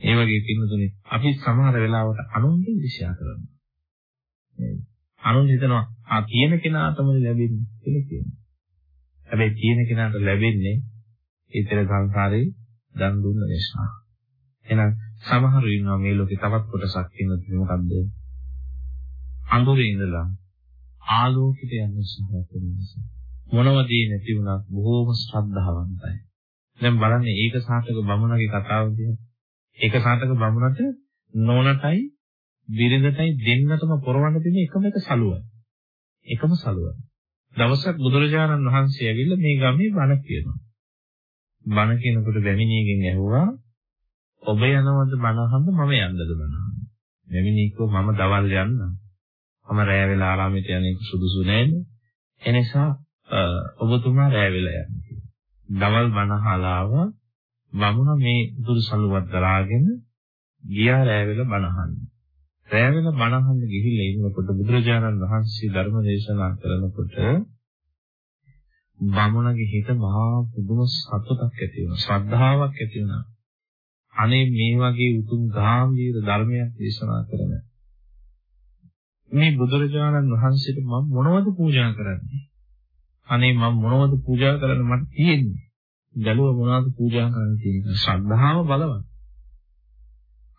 ඒ වගේ පින්නතුනේ අපි සමහර වෙලාවට අනුන්ගේ විශ්වාස කරනවා. නේද? අනුන් හිතනවා ආ තියෙන කෙනාටම ලැබෙන්නේ කියලා කියනවා. හැබැයි තියෙන කෙනාට ලැබෙන්නේ ඊතර සංසාරේ දන් දුන්න නිසා. එහෙනම් සමහරු ඉන්නවා මේ ලෝකේ තවත් කොටසක් ඉන්නත් මොකද්ද? අඳුරේ ඉඳලා ආලෝකිත යන උත්සාහ කරන නිසා. මොනවදී නැති වුණත් බොහෝම ශ්‍රද්ධාවන්තයි. දැන් බලන්න ඒක සාතක බමුණගේ කතාව කියන්නේ. ඒක සාතක බමුණට නෝනටයි බිරිඳටයි දෙන්නටම පොරවන්න තියෙන එකම එක සලුවයි. එකම සලුවයි. දවසක් බුදුරජාණන් වහන්සේ ඇවිල්ලා මේ ගමේ බණ කියනවා. බණ කියනකොට බැමිණියගෙන් ඇහුවා ඔබ යනවද බණ අහන්න මම යන්නද බණ අහන්න. බැමිණිය කිව්වා මම දවල් යන්නම්. මම රැය වෙලා ආරාමයට යන්නේ සුදුසු නෑනේ. එනිසා ඔබතුමා රැය වෙලා යන්න. දවල් බණ අහලා ආවා. බමුණ මේ දුරු සලුවක් දරාගෙන ගියා රැය වෙලා බණ අහන්න. රැය වෙලා බණ අහන්න ගිහිල්ලා ඉන්නකොට බුදුරජාණන් වහන්සේ ධර්ම දේශනා කරනකොට බමුණගේ හිත මහා පුදුම සතුටක් ඇති වුණා. ශ්‍රද්ධාවක් ඇති වුණා. අනේ මේ වගේ උතුම් ගාම්භීර ධර්මයක් දේශනා කරන මේ බුදුරජාණන් වහන්සේට මම මොනවද පූජා කරන්නේ? අනේ මම මොනවද පූජා කරන්න මට තියෙන්නේ? ගැලුව මොනවද පූජා කරන්න තියෙන්නේ? ශ්‍රද්ධාව බලවත්.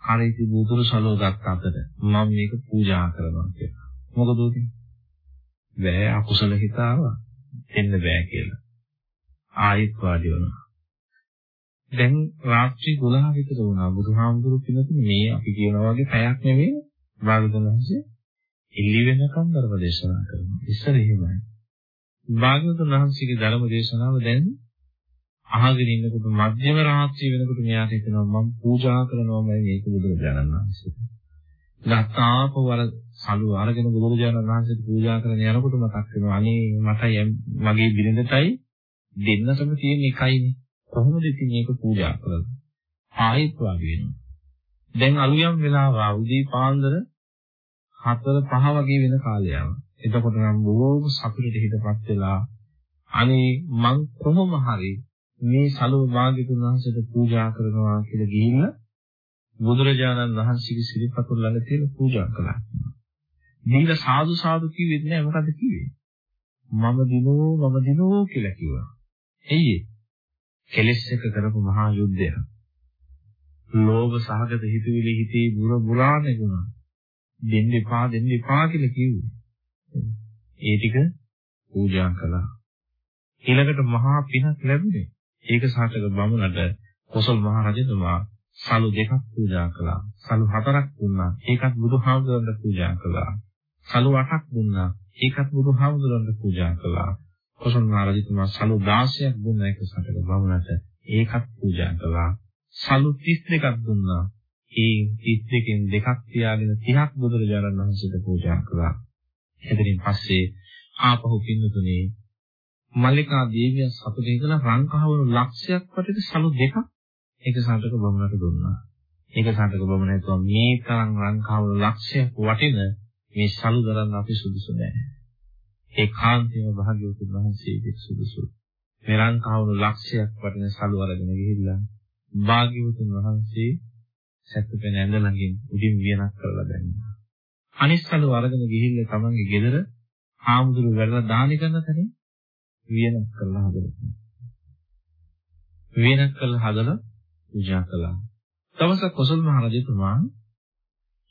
හරිති බුදුරු සලෝ ගත්ත අතර මම මේක පූජා කරනවා කියලා. මොකද උනේ? බෑ අකුසල හිතාව දෙන්න බෑ කියලා. ආයෙත් වාඩි වුණා. දැන් රාත්‍රී 12 විතර වුණා. බුදුහාමුදුරු පිළිතුරු මේ අපි කියනවා වගේ පැයක් නෙවෙයි. භාගතුන්වහන්සේ ඉල්ලි වෙනකම් ධර්ම දේශනා කරනවා. ඉස්සර එහෙමයි. භාගතුන් වහන්සේගේ ධර්ම දේශනාව දැන් අහගෙන ඉන්නකොට මධ්‍යම රාත්‍රිය වෙනකොට මෙයාට හිතෙනවා මම පූජා කරනවා මම මේක බුදුරජාණන් වහන්සේට. ගත්තාපවර සලු අරගෙන බුදුරජාණන් වහන්සේට පූජා කරන යනකොට මතක් වෙනවා අනේ මටයි මගේ බිරිඳටයි දෙන්නටම තියෙන එකයිනේ. කොහොමද ඉතින් මේක පූජා කරන්නේ? ආයෙත් වාගේ වෙනවා. දැන් අලුයම් වෙලා උදේ පාන්දර 4 5 වගේ වෙන කාලයක්. එතකොට නම් බොහෝම සතුටට හිතපත් වෙලා අනේ මං කොහොම හරි මේ සලුව භාග්‍යතුන් වහන්සේට පූජා කරනවා කියලා ගිහිල්ලා බුදුරජාණන් වහන්සේගේ සිරිපතුල් ළඟ තියලා පූජා කළා. දීලා සාදු සාදු කිව්වෙත් නෑ මොකද කිව්වේ? මම දිනෝ මම දිනෝ කියලා කිව්වා. එයි කෙලෙස් එක කරපු මහා යුද්ධය. ලෝභ සහගත හිතුවිලි හිතේ බුර බුරානේ ගුණා. දෙන්න එපා දෙන්න එපා කියලා කිව්වේ. ඒ ටික පූජා කළා. ඊළඟට මහා පිනක් ලැබුණේ. ඒක සාතක බමුණට කොසල් මහ රජතුමා සලු දෙකක් පූජා කළා. සලු හතරක් දුන්නා. ඒකත් බුදුහාමුදුරන්ට පූජා කළා. සලු අටක් දුන්නා. ඒකත් බුදුහාමුදුරන්ට පූජා කළා. කොසල් මහ රජතුමා සලු 16ක් දුන්නා ඒක සාතක බමුණට. ඒකත් පූජා කළා. සලු 32ක් දුන්නා. ඒ 32කින් දෙකක් තියාගෙන 30ක් බුදුරජාණන් වහන්සේට පූජා කළා. එතනින් පස්සේ ආපහු පින්නතුනේ මල්ලිකා දේවිය සතුටේ ඉඳලා රංකහවණු ලක්ෂයක් වටේට සලු දෙකක් ඒක සාතක බමුණට දුන්නා. ඒක සාතක බමුණ හිතුවා මේ තරම් රංකහවණු ලක්ෂයක් වටින මේ සලු දරන්න අපි සුදුසු නෑ. ඒ කාන්තිම භාග්‍යවතුන් වහන්සේගේ සුදුසු. මේ රංකහවණු ලක්ෂයක් වටින සලු අරගෙන ගිහිල්ලා භාග්‍යවතුන් වහන්සේ සැතපෙන ඇඳ ළඟින් උඩින් වියනක් කරලා දැම්මා. අනිත් සලු අරගෙන ගිහිල්ලා තමන්ගේ ගෙදර හාමුදුරු වැඩලා දානි කරන තැනින් වියනක් කරලා හදලා. වියනක් කරලා හදලා පූජා කළා. දවසක් කොසල් මහ රජතුමා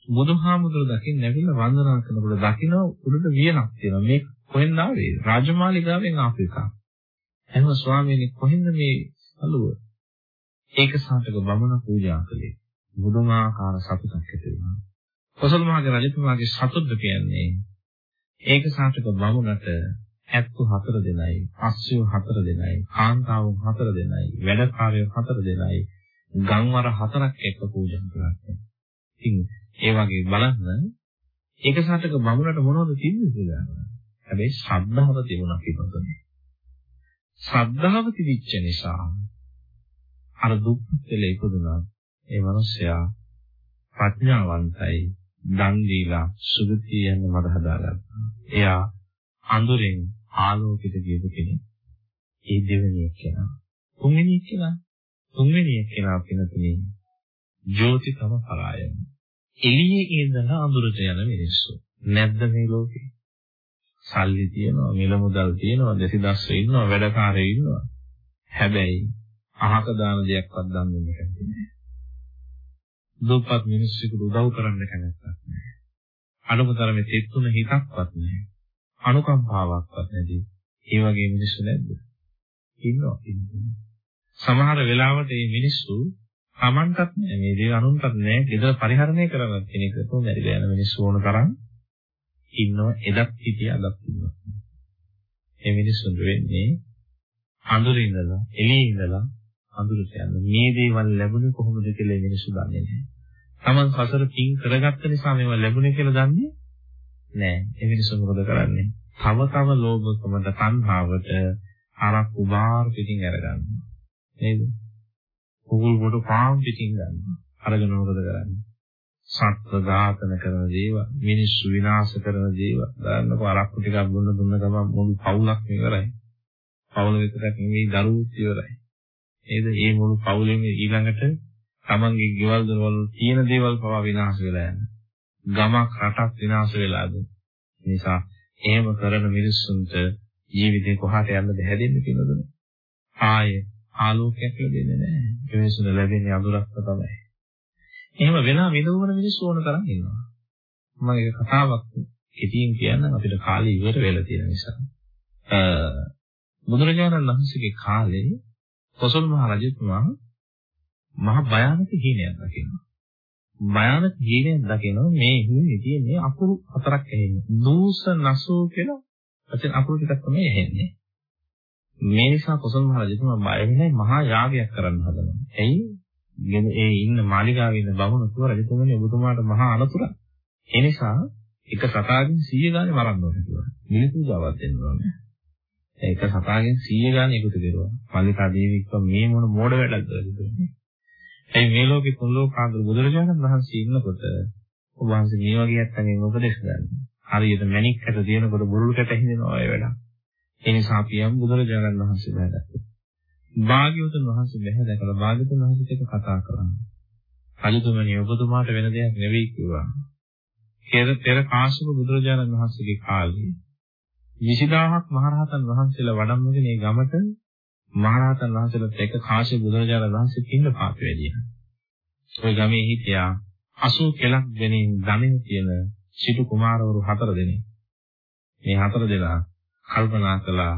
බුදුහාමුදුරු දකින්න ඇවිල්ලා වන්දනා කරනකොට දකින්න උඩට වියනක් තියෙනවා. මේ කොහෙන්ද ආවේ? රාජමාලිගාවෙන් ආපු එකක්. එහෙනම් ස්වාමීනි කොහෙන්ද මේ අලුව? ඒක සාතක බමුණ පූජා කළේ. බුදුමාකාර සතුටක් ඇති වුණා. කොසල් මහගේ රජතුමාගේ සතුට කියන්නේ ඒක සාතක බමුණට ඇත්තු හතර දෙනයි, අස්සයෝ හතර දෙනයි, කාන්තාවෝ හතර දෙනයි, වැඩකාරයෝ හතර දෙනයි, ගම්වර හතරක් එක්ක පූජා කරන්නේ. ඉතින් ඒ වගේ බලන්න ඒක සාතක බමුණට මොනවද තිබුණේ කියලා. හැබැයි ශ්‍රද්ධාව තිබුණා කියනකොට. ශ්‍රද්ධාව තිබිච්ච නිසා අර දුක් දෙලේ ඉපදුනා ඒ මිනිසයා ප්‍රඥාවන්තයි දන් දීලා සුගතිය යන මඟ හදාගත්තා. එයා අඳුරෙන් ආලෝකිත කියපු කෙනෙක්. ඒ දෙවෙනි එක්කෙනා. තුන්වෙනි එක්කෙනා. තුන්වෙනි එක්කෙනා පිනතුනේ ජෝතිතම පරායන. එළියේ ඉඳලා අඳුරට යන මිනිස්සු. නැද්ද මේ ලෝකේ? සල්ලි තියනවා, මිල මුදල් තියනවා, දෙසිදස්ස ඉන්නවා, වැඩකාරයෝ ඉන්නවා. හැබැයි අහක දාන දෙයක්වත් දන් දෙන්න කැමති නැහැ. දුප්පත් මිනිස්සුන්ට උදව් කරන්න කැමැත්තක් නැහැ. අනුමතරමේ තෙත්තුන හිතක්වත් නැහැ. අනුකම්පාවක්වත් නැති. ඒ වගේ මිනිස්සු නැද්ද? ඉන්නවා ඉන්නවා. සමහර වෙලාවට මේ මිනිස්සු Tamanටත් නෑ මේ දේ අනුන්ටත් නෑ ගෙදර පරිහරණය කරගන්න කෙනෙක් තෝ මැරිලා යන මිනිස්සු ඕන තරම් ඉන්නවා එදත් හිටිය අදත් ඉන්නවා. මේ මිනිස්සුන්ට වෙන්නේ අඳුරේ ඉඳලා එළියේ ඉඳලා අඳුරට යන මේ දේවල් ලැබුණේ කොහොමද කියලා මිනිස්සු දන්නේ නැහැ. Taman සසර පින් කරගත්ත නිසා මේවා ලැබුණේ කියලා දන්නේ නැහැ. ඒ මිනිස්සු මොකද කරන්නේ? තව තව ලෝභකමට තණ්හාවට අරක්කු බාර පිටින් අරගන්නවා. නේද? කුකුල් කොට පාම් පිටින් ගන්නවා. අරගෙන මොකද කරන්නේ? සත්ව ඝාතන කරන දේවල්, මිනිස්සු විනාශ කරන දේවල්. බලන්නකො අරක්කු ටිකක් බොන්න දුන්න ගමන් මුළු පවුලක් ඉවරයි. පවුල විතරක් නෙවෙයි දරුවෝත් ඉවරයි. නේද? මේ මුළු පවුලෙම ඊළඟට තමන්ගේ ගෙවල් දොරවල් තියෙන දේවල් පවා විනාශ වෙලා යනවා. ගමක් රටක් විනාශ වෙලාද. නිසා එහෙම කරන මිනිස්සුන්ට ජීවිතේ කොහාට යන්නද හැදෙන්නේ කියලාද? ආයේ ආලෝකයක් ලැබෙන්නේ නැහැ. ඒ මිනිස්සුන්ට ලැබෙන්නේ අඳුරක්ම තමයි. එහෙම වෙනා විඳවන මිනිස්සු ඕන තරම් ඉන්නවා. මම ඒක කතාවක් කෙටියෙන් කියන්නම් අපිට කාලය ඉවර වෙලා තියෙන නිසා. බුදුරජාණන් වහන්සේගේ කාලේ කොසල් මහ රජතුමා මහ භයානක හීනයක් දකිනවා. භයානක හීනයක් දකිනවා මේ හීනේ තියෙන්නේ අකුරු හතරක් ඇහෙන්නේ. දූස නසෝ කියලා වචන අකුරු ටිකක් තමයි ඇහෙන්නේ. මේ නිසා කොසල් මහ රජතුමා බය වෙන්නේ මහා යාගයක් කරන්න හදනවා. එයි ඒ ඉන්න මාලිගාවේ ඉන්න බමුණු තුව රජතුමනි ඔබතුමාට මහා අනතුරක්. ඒ නිසා එක සතාගෙන් 100 ගානේ මරන්න ඕනේ කියලා. මිනිත්තු ගාවක් දෙන්න ඕනේ. ඒක සතාගෙන් 100 ගානේ එකතු කරුවා. මල්ලිකා දේවී කිව්වා මේ මොන මෝඩ වැඩක්ද කියලා. ඒ මේ ලෝකේ තුන් ලෝකාන්තර බුදුරජාණන් වහන්සේ ඉන්නකොට ඔබ වහන්සේ මේ වගේ නැත්තම් උපදේශ ගන්න. හරියට මණික් කට දිනනකොට බුරුල් කට හිඳිනවා ඒ වැඩක්. ඒ නිසා අපි යම් බුදුරජාණන් වහන්සේ බහැදක්වා. භාග්‍යවතුන් වහන්සේ බැහැ දැකලා භාග්‍යවතුන් වහන්සේට එක කතා කරනවා. රජතුමනි ඔබතුමාට වෙන දෙයක් නෙවෙයි කිව්වා. පෙර පෙර කාශ්‍යප බුදුරජාණන් වහන්සේගේ කාලේ 20000ක් මහරහතන් වහන්සේලා වඩම්මගෙන මේ ගමට මහරහතන් වහන්සේලාත් එක්ක කාශ්‍යප බුදුරජාණන් වහන්සේ පින්න පාප වැඩියා. ওই ගමේ හිටියා 80 කෙලක් දෙනින් ධනෙ තියෙන සිටු කුමාරවරු හතර දෙනෙක්. මේ හතර දෙනා කල්පනා කළා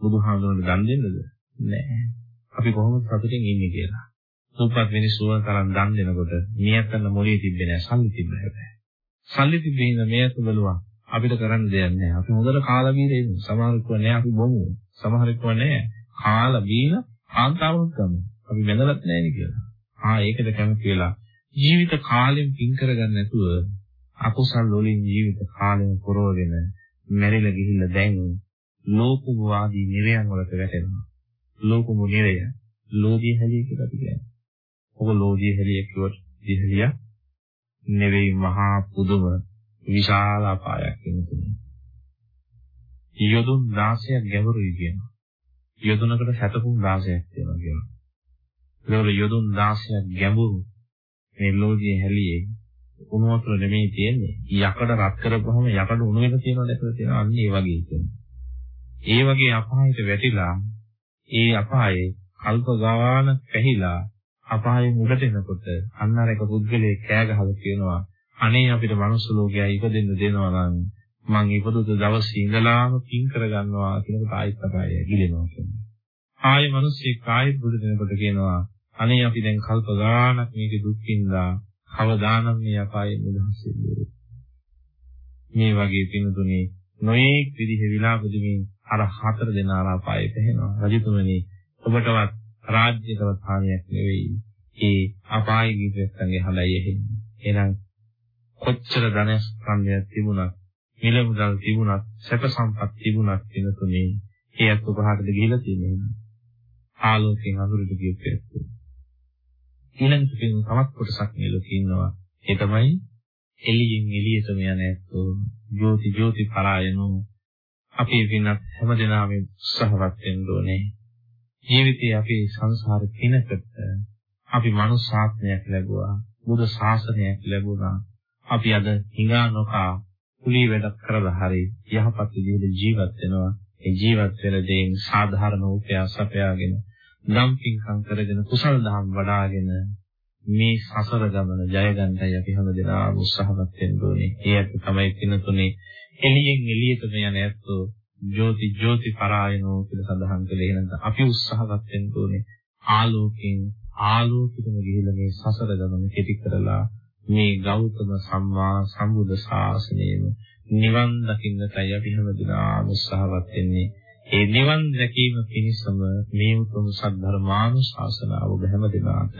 බුදුහාමුදුරන්ට දන් දෙන්නද? නෑ. අපි කොහොමද සතුටින් ඉන්නේ කියලා. සුප්පත් මිනිස්සු වල තරම් දන් දෙනකොට මියතන මොලේ තිබ්බේ නෑ සල්ලි තිබ්බ හැබැයි. සල්ලි තිබ්බේ ඉඳ මියත බලුවා අපිට කරන්න දෙයක් නෑ. අපි හොඳට කාලා බීලා ඉන්න. සමහරෙක් නෑ අපි බොමු. සමහරෙක් නෑ කාලා බීලා කාන්තාවුත් ගමු. අපි වැඳලත් නෑනේ කියලා. ආ ඒකද කැමති වෙලා ජීවිත කාලෙම පින් කරගන්න නැතුව අකුසල් වලින් ජීවිත කාලෙම පුරවගෙන මැරිලා ගිහිල්ලා දැන් ලෝකවාදී නිරයන් වලට වැටෙනවා. ලෝකමු නිරය ලෝධිය හැලිය කියලා අපි කියන්නේ. ඔබ ලෝධිය හැලිය කිව්වොත් දිහලිය නෙවෙයි මහා පුදුම විශාල අපායක් වෙනුතුනේ. යොදුන් 16ක් ගැඹුරුයි කියනවා. යොදුනකට සැතපුම් 16ක් තියෙනවා කියනවා. ඒවල යොදුන් 16ක් ගැඹුරු මේ ලෝධිය හැලියේ උණු වතුර නෙමෙයි තියෙන්නේ. යකඩ රත් කරපුවම යකඩ උණු වෙන තියෙනවා දැකලා තියෙනවා. අන්න ඒ වගේ තියෙනවා. ඒ වගේ අපායට වැටිලා ඒ අපායේ කල්ප ගාන පැහිලා අපායේ මුලට එනකොට අන්න අර එක පුද්ගලයෙක් කෑ ගහලා කියනවා අනේ අපිට මනුස්ස ලෝකයා ඉපදෙන්න දෙනවා නම් මං ඉපදුත දවසේ ඉඳලාම පින් කරගන්නවා කියනකොට ආයෙත් අපාය ගිලෙනවා කියන්නේ. ආයෙ මිනිස්සෙක් ආයෙත් බුදු දෙනකොට කියනවා අනේ අපි දැන් කල්ප ගානක් මේක දුක්ඛින්දා කවදානම් මේ අපායේ නිදහස් වෙන්නේ. මේ වගේ පින්තුනේ නොයේක් විදිහ විලාප දෙමින් අර හතර දෙනා අපායේ පැහැෙනවා. රජතුමනි ඔබටවත් රාජ්‍යකවත් හානියක් නෙවෙයි. ඒ අපායේ ගිහිස්සන්ගේ හලයි එන්නේ. එහෙනම් කොච්චර ධනස්කන්ධයක් තිබුණත්, මිල මුදල් තිබුණත්, සැප සම්පත් තිබුණත් වෙනතුනේ ඒත් උපහාරද ගිහිලා තියෙනවා. ආලෝකයෙන් අඳුරට ගියපෙත්. ඊළඟට පින් තවත් කොටසක් මේ ලෝකේ ඉන්නවා. ඒ තමයි එළියෙන් එළියටම යන ඇත්තෝ, ජෝති ජෝති පරායනෝ. අපි විනත් හැමදෙනාම උත්සාහවත් වෙන්න ඕනේ. ජීවිතයේ අපේ සංසාර පිනකට අපි මනුස්සාත්මයක් ලැබුවා. බුදු ශාසනයක් ලැබුණා. අපි අද හිඟා නොකා කුලී වැඩක් කරලා හරි යහපත් විදිහට ජීවත් වෙනවා. ඒ ජීවත් වෙන දේෙන් සාධාරණ උපයාස අපයාගෙන නම් පින්කම් කරගෙන කුසල් දහම් වඩ아가ගෙන මේ සසර ගමන ජය ගන්නයි අපි හැමදෙනාම උත්සාහවත් වෙන්න ඕනේ. ඒ අත තමයි පිනතුනේ එළියෙන් එළියටම යන ඇත්තෝ ජෝති ජෝති පරායනෝ කියලා සඳහන් කළේ. එහෙනම් අපි උත්සාහවත් වෙන්න ඕනේ ආලෝකයෙන් ආලෝකිතම ගිහිලා මේ සසර ගමන කෙටි කරලා මේ ගෞතම සම්මා සම්බුද්ධ ශාසනයම නිවන් දකින්නටයි අපි හැමදෙනාම උත්සාහවත් වෙන්නේ. ඒ නිවන් දැකීම පිණිසම මේ උතුම් සද්ධර්මානුශාසනාව ඔබ හැමදෙනාට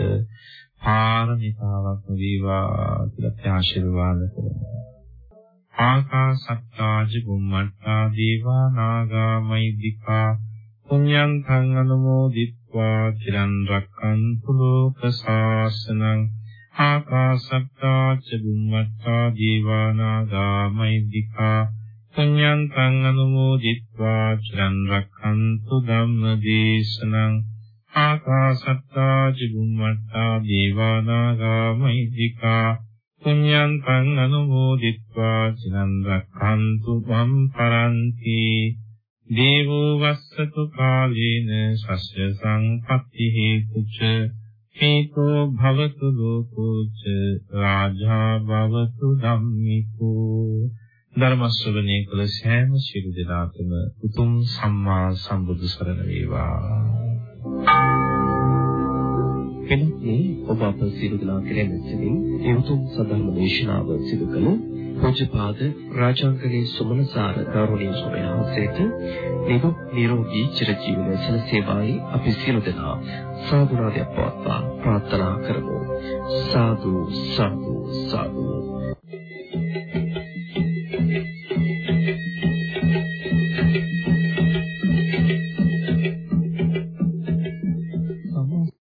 පාරමිතාවක් වේවා කියලා ආශිර්වාද කරනවා. ආකාසත්තාජ බුම්මත්තා දේවා නාගා මෛද්దికා පුඤ්ඤං තං අනුමෝදිත්වා චිරන් රැක්කන්තු ලෝක ශාසනං ආකාශත්තා ච බුම්මත්තා දීවානාගා මෛද්దికා පුඤ්ඤන්තං අනුමෝදිත්වා චිරන් රක්ඛන්තු ධම්මදේශනං ආකාශත්තා ච බුම්මත්තා දීවානාගා මෛද්దికා පුඤ්ඤන්තං අනුමෝදිත්වා චිරන් රක්ඛන්තු ධම් පරන්ති දේවෝ වස්සතු කාලේන සස්්‍ය සංපත්ති හේතුච හේතෝ භවතු ලෝකෝච රාජා භවතු ධම්මිකෝ ධර්ම ශ්‍රවණය කළ සෑම සියලු දෙනාටම උතුම් සම්මා සම්බුදු සරණ වේවා. එනදී ඔබ අප සියලු දෙනා කෙරෙන සිටින් ඒ උතුම් සදහම දේශනාව සිදු කළ පූජ්‍යපාද රාජාංගලේ සුමනසාර ගෞරවනීය ස්වාමීන් වහන්සේට නිදුක් නිරෝගී චිරජීවනය සැලසේවායි අපි සියලු දෙනා සාදුනාදයක් පවත්වා ප්‍රාර්ථනා කරමු. සාදු සාදු සාදු.